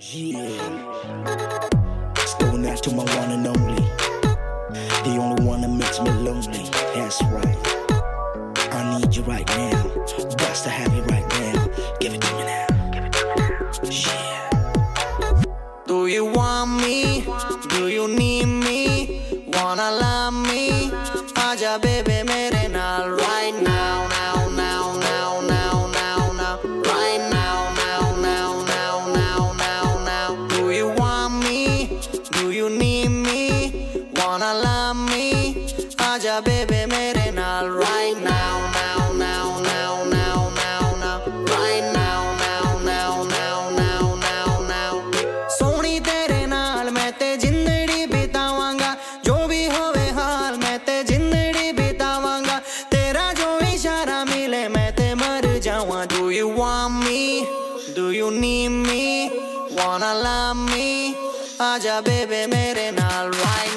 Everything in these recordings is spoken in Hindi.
Yeah. Out to my one and only. The only one that makes me lonely. That's right. I need you right now. Got to have you right now. Give it to me now. Give it to me now. Yeah. Do you want me? Do you need me? Wanna love me? Aja baby Aja baby mere naal right now, now, now, now, now, now, now, right now, now, now, now, now, now, now. ਸੋਹਣੀ ਤੇਰੇ ਨਾਲ ਮੈਂ ਤੇ ਜ਼ਿੰਦੜੀ ਬਿਤਾਵਾਂਗਾ ਜੋ ਵੀ ਹੋਵੇ ਹਾਲ ਮੈਂ ਤੇ ਜ਼ਿੰਦੜੀ ਬਿਤਾਵਾਂਗਾ ਤੇਰਾ ਜੋ ਇਸ਼ਾਰਾ ਮਿਲੇ ਮੈਂ ਤੇ ਮਰ ਜਾਵਾਂ do you want me do you need me wanna love me ਆਜਾ ਬੇਬੇ ਮੇਰੇ ਨਾਲ right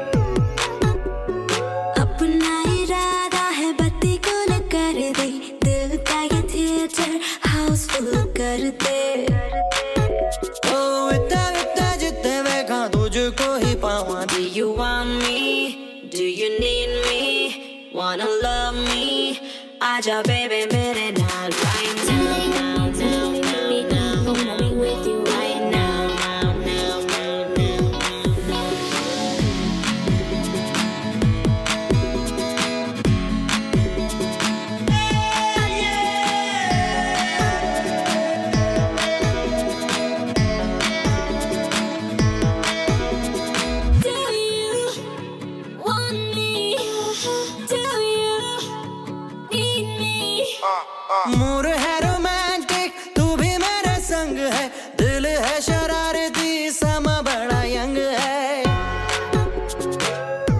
Wanna love me? Aja baby minute naal mood है रोमांटिक तू भी मेरे संग है दिल है शरारती समा बड़ा यंग है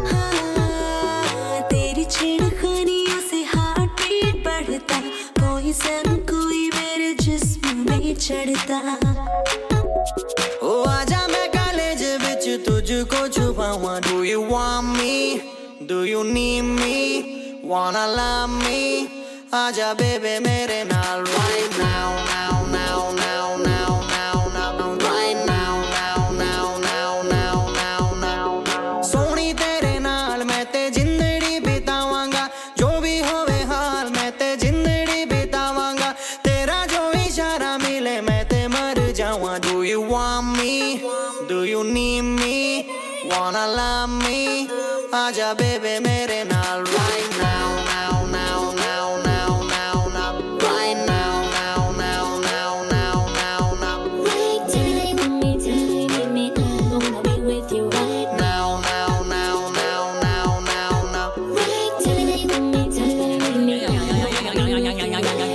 हाँ, तेरी छेड़खानियों से हार्ट बीट बढ़ता कोई सन कोई मेरे जिस्म में चढ़ता ओ आजा मैं कॉलेज बिच तुझको छुपाऊं Do you want me? Do you need me? Wanna love me? aja bebe mere nal right now now now now now now now right now now now now now now now सोनी तेरे नाल मैं ते जिंदड़ी बितावांगा जो भी होवे हाल मैं ते जिंदड़ी बितावांगा तेरा जो इशारा मिले मैं ते मर जावां do you want me do you need me wanna love me Aja, बेबे mere nal right Yeah. la